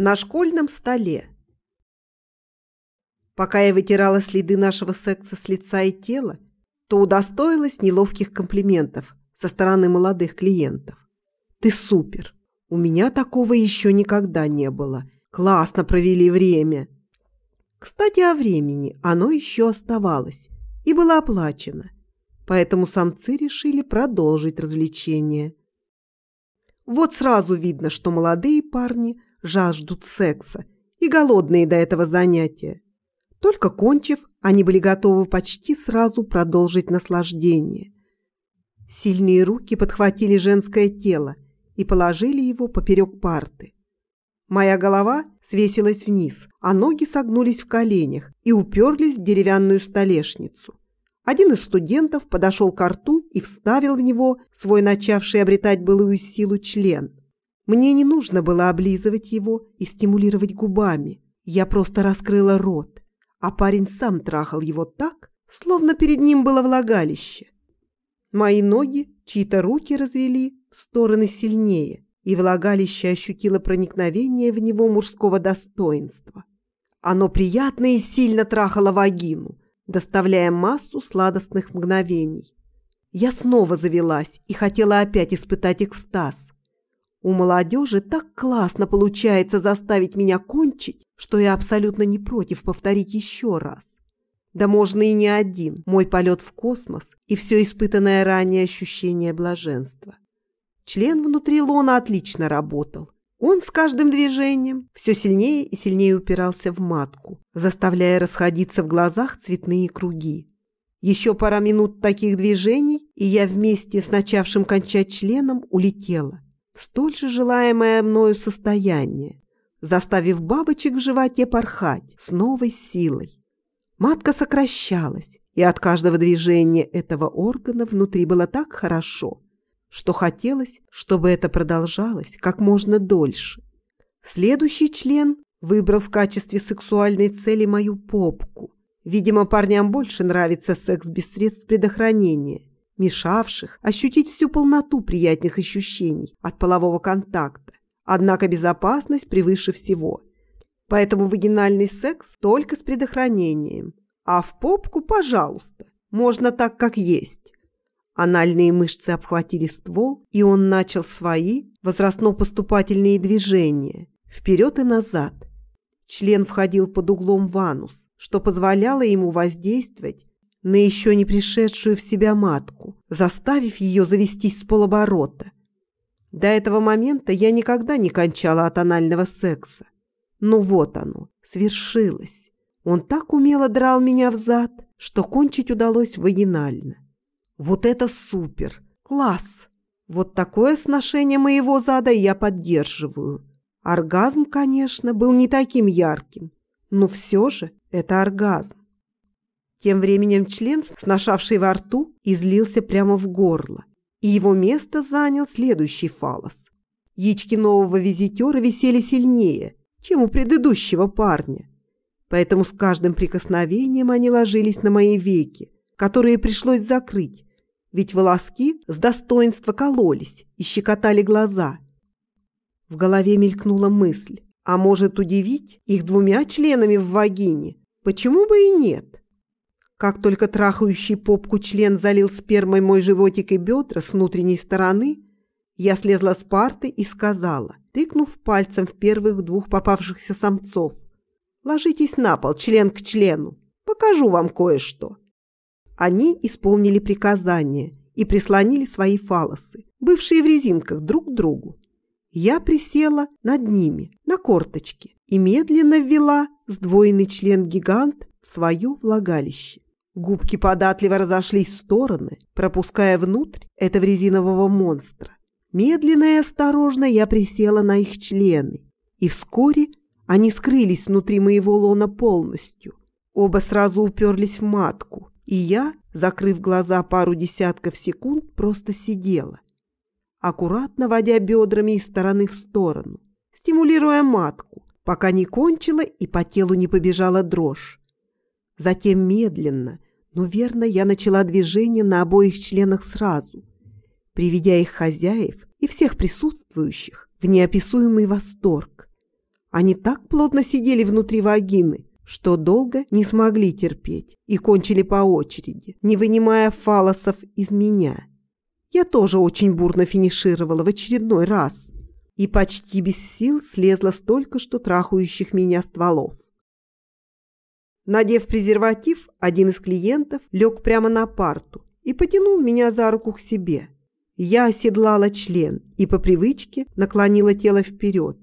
На школьном столе. Пока я вытирала следы нашего секса с лица и тела, то удостоилась неловких комплиментов со стороны молодых клиентов. «Ты супер! У меня такого еще никогда не было. Классно провели время!» Кстати, о времени оно еще оставалось и было оплачено, поэтому самцы решили продолжить развлечение. Вот сразу видно, что молодые парни жаждут секса и голодные до этого занятия. Только кончив, они были готовы почти сразу продолжить наслаждение. Сильные руки подхватили женское тело и положили его поперек парты. Моя голова свесилась вниз, а ноги согнулись в коленях и уперлись в деревянную столешницу. Один из студентов подошел к рту и вставил в него свой начавший обретать былую силу член. Мне не нужно было облизывать его и стимулировать губами. Я просто раскрыла рот, а парень сам трахал его так, словно перед ним было влагалище. Мои ноги чьи-то руки развели в стороны сильнее, и влагалище ощутило проникновение в него мужского достоинства. Оно приятно и сильно трахало вагину, доставляя массу сладостных мгновений. Я снова завелась и хотела опять испытать экстаз. У молодежи так классно получается заставить меня кончить, что я абсолютно не против повторить еще раз. Да можно и не один, мой полет в космос и все испытанное ранее ощущение блаженства. Член внутри лона отлично работал. Он с каждым движением все сильнее и сильнее упирался в матку, заставляя расходиться в глазах цветные круги. Еще пара минут таких движений, и я вместе с начавшим кончать членом улетела столь же желаемое мною состояние, заставив бабочек в животе порхать с новой силой. Матка сокращалась, и от каждого движения этого органа внутри было так хорошо – что хотелось, чтобы это продолжалось как можно дольше. Следующий член выбрал в качестве сексуальной цели мою попку. Видимо, парням больше нравится секс без средств предохранения, мешавших ощутить всю полноту приятных ощущений от полового контакта. Однако безопасность превыше всего. Поэтому вагинальный секс только с предохранением. А в попку, пожалуйста, можно так, как есть. Анальные мышцы обхватили ствол, и он начал свои возрастно-поступательные движения вперед и назад. Член входил под углом в анус, что позволяло ему воздействовать на еще не пришедшую в себя матку, заставив ее завестись с полоборота. До этого момента я никогда не кончала от анального секса. Но вот оно, свершилось. Он так умело драл меня в зад, что кончить удалось вагинально. Вот это супер! Класс! Вот такое сношение моего зада я поддерживаю. Оргазм, конечно, был не таким ярким, но все же это оргазм. Тем временем член, сношавший во рту, излился прямо в горло, и его место занял следующий фалос. Яички нового визитера висели сильнее, чем у предыдущего парня, поэтому с каждым прикосновением они ложились на мои веки, которые пришлось закрыть, ведь волоски с достоинства кололись и щекотали глаза. В голове мелькнула мысль, а может удивить их двумя членами в вагине? Почему бы и нет? Как только трахающий попку член залил спермой мой животик и бедра с внутренней стороны, я слезла с парты и сказала, тыкнув пальцем в первых двух попавшихся самцов. «Ложитесь на пол, член к члену. Покажу вам кое-что». Они исполнили приказание и прислонили свои фалосы, бывшие в резинках, друг к другу. Я присела над ними, на корточки, и медленно ввела сдвоенный член-гигант в свое влагалище. Губки податливо разошлись в стороны, пропуская внутрь этого резинового монстра. Медленно и осторожно я присела на их члены, и вскоре они скрылись внутри моего лона полностью. Оба сразу уперлись в матку, и я, закрыв глаза пару десятков секунд, просто сидела, аккуратно водя бедрами из стороны в сторону, стимулируя матку, пока не кончила и по телу не побежала дрожь. Затем медленно, но верно я начала движение на обоих членах сразу, приведя их хозяев и всех присутствующих в неописуемый восторг. Они так плотно сидели внутри вагины, что долго не смогли терпеть и кончили по очереди, не вынимая фалосов из меня. Я тоже очень бурно финишировала в очередной раз и почти без сил слезла столько что трахающих меня стволов. Надев презерватив, один из клиентов лег прямо на парту и потянул меня за руку к себе. Я оседлала член и по привычке наклонила тело вперед,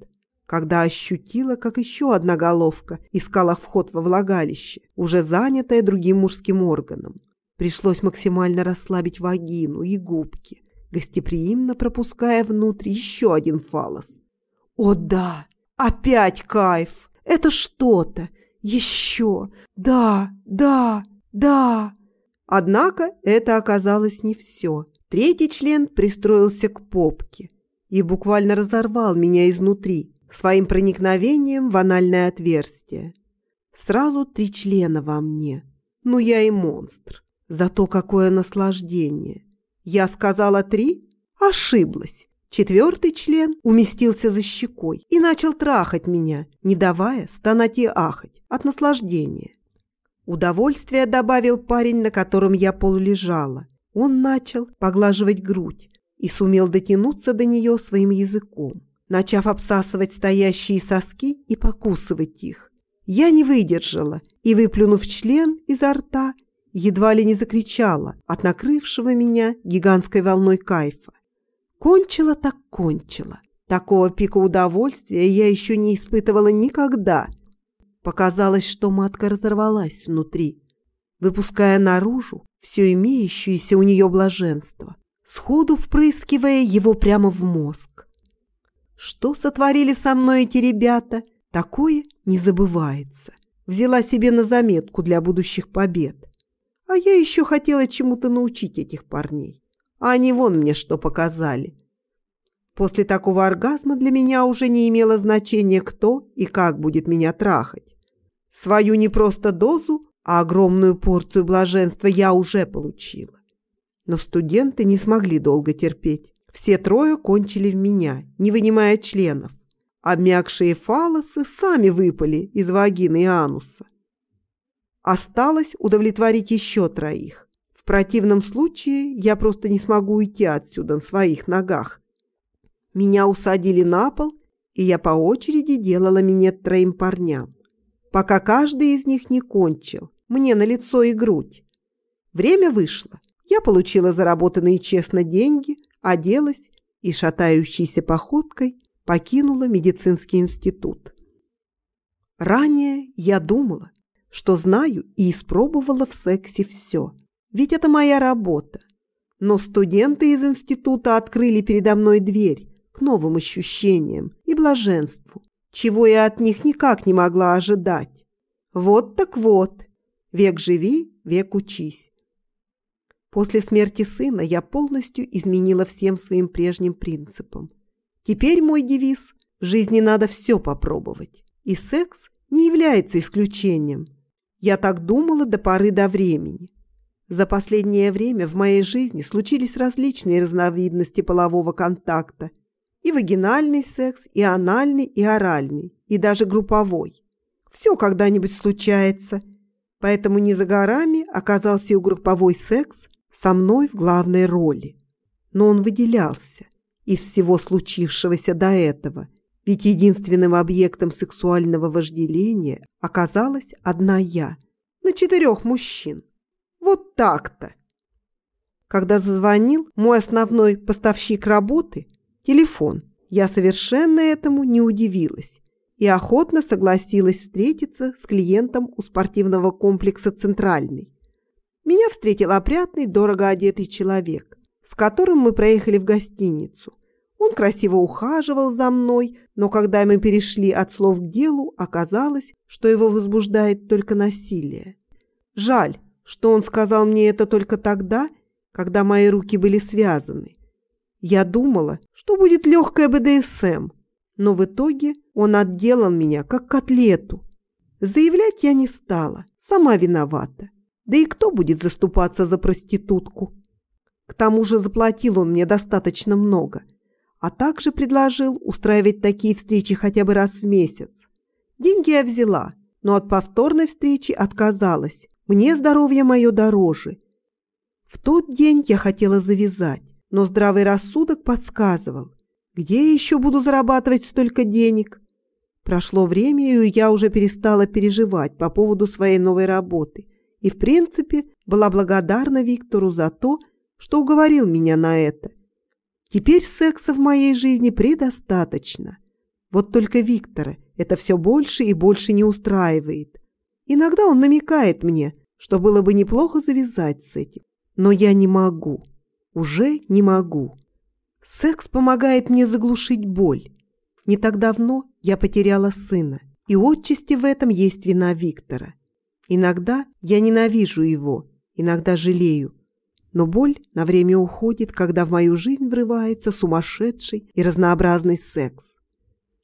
когда ощутила, как еще одна головка искала вход во влагалище, уже занятая другим мужским органом. Пришлось максимально расслабить вагину и губки, гостеприимно пропуская внутрь еще один фалос. «О да! Опять кайф! Это что-то! Еще! Да, да, да!» Однако это оказалось не все. Третий член пристроился к попке и буквально разорвал меня изнутри своим проникновением в анальное отверстие. Сразу три члена во мне. Ну, я и монстр. Зато какое наслаждение. Я сказала три? Ошиблась. Четвертый член уместился за щекой и начал трахать меня, не давая стонать и ахать от наслаждения. Удовольствие добавил парень, на котором я полулежала. Он начал поглаживать грудь и сумел дотянуться до нее своим языком, начав обсасывать стоящие соски и покусывать их. Я не выдержала и, выплюнув член изо рта, едва ли не закричала от накрывшего меня гигантской волной кайфа. Кончила так кончила. Такого пика удовольствия я еще не испытывала никогда – Показалось, что матка разорвалась внутри, выпуская наружу все имеющееся у нее блаженство, сходу впрыскивая его прямо в мозг. Что сотворили со мной эти ребята, такое не забывается. Взяла себе на заметку для будущих побед. А я еще хотела чему-то научить этих парней. А они вон мне что показали. После такого оргазма для меня уже не имело значения, кто и как будет меня трахать. Свою не просто дозу, а огромную порцию блаженства я уже получила. Но студенты не смогли долго терпеть. Все трое кончили в меня, не вынимая членов. Обмякшие фалосы сами выпали из вагины и ануса. Осталось удовлетворить еще троих. В противном случае я просто не смогу уйти отсюда на своих ногах. Меня усадили на пол, и я по очереди делала минет троим парням пока каждый из них не кончил, мне на лицо и грудь. Время вышло. Я получила заработанные честно деньги, оделась и шатающейся походкой покинула медицинский институт. Ранее я думала, что знаю и испробовала в сексе все, ведь это моя работа. Но студенты из института открыли передо мной дверь к новым ощущениям и блаженству, чего я от них никак не могла ожидать. Вот так вот. Век живи, век учись. После смерти сына я полностью изменила всем своим прежним принципам. Теперь мой девиз – в жизни надо все попробовать. И секс не является исключением. Я так думала до поры до времени. За последнее время в моей жизни случились различные разновидности полового контакта – и вагинальный секс, и анальный, и оральный, и даже групповой. Все когда-нибудь случается. Поэтому не за горами оказался и групповой секс со мной в главной роли. Но он выделялся из всего случившегося до этого, ведь единственным объектом сексуального вожделения оказалась одна я на четырех мужчин. Вот так-то. Когда зазвонил мой основной поставщик работы, телефон. Я совершенно этому не удивилась и охотно согласилась встретиться с клиентом у спортивного комплекса «Центральный». Меня встретил опрятный, дорого одетый человек, с которым мы проехали в гостиницу. Он красиво ухаживал за мной, но когда мы перешли от слов к делу, оказалось, что его возбуждает только насилие. Жаль, что он сказал мне это только тогда, когда мои руки были связаны, я думала, что будет легкая БДСМ, но в итоге он отделал меня как котлету. Заявлять я не стала, сама виновата. Да и кто будет заступаться за проститутку? К тому же заплатил он мне достаточно много. а также предложил устраивать такие встречи хотя бы раз в месяц. Деньги я взяла, но от повторной встречи отказалась. Мне здоровье мое дороже. В тот день я хотела завязать, но здравый рассудок подсказывал. Где я еще буду зарабатывать столько денег? Прошло время, и я уже перестала переживать по поводу своей новой работы. И, в принципе, была благодарна Виктору за то, что уговорил меня на это. Теперь секса в моей жизни предостаточно. Вот только Виктора это все больше и больше не устраивает. Иногда он намекает мне, что было бы неплохо завязать с этим. Но я не могу. Уже не могу. Секс помогает мне заглушить боль. Не так давно я потеряла сына, и отчасти в этом есть вина Виктора. Иногда я ненавижу его, иногда жалею. Но боль на время уходит, когда в мою жизнь врывается сумасшедший и разнообразный секс.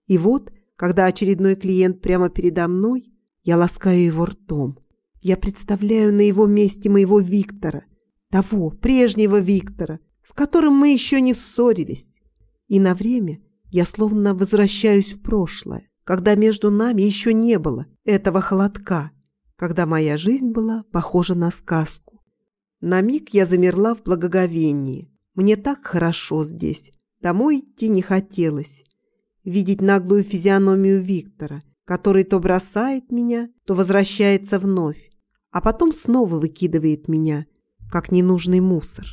И вот, когда очередной клиент прямо передо мной, я ласкаю его ртом. Я представляю на его месте моего Виктора, того, прежнего Виктора, с которым мы еще не ссорились. И на время я словно возвращаюсь в прошлое, когда между нами еще не было этого холодка, когда моя жизнь была похожа на сказку. На миг я замерла в благоговении. Мне так хорошо здесь. Домой идти не хотелось. Видеть наглую физиономию Виктора, который то бросает меня, то возвращается вновь, а потом снова выкидывает меня, как ненужный мусор.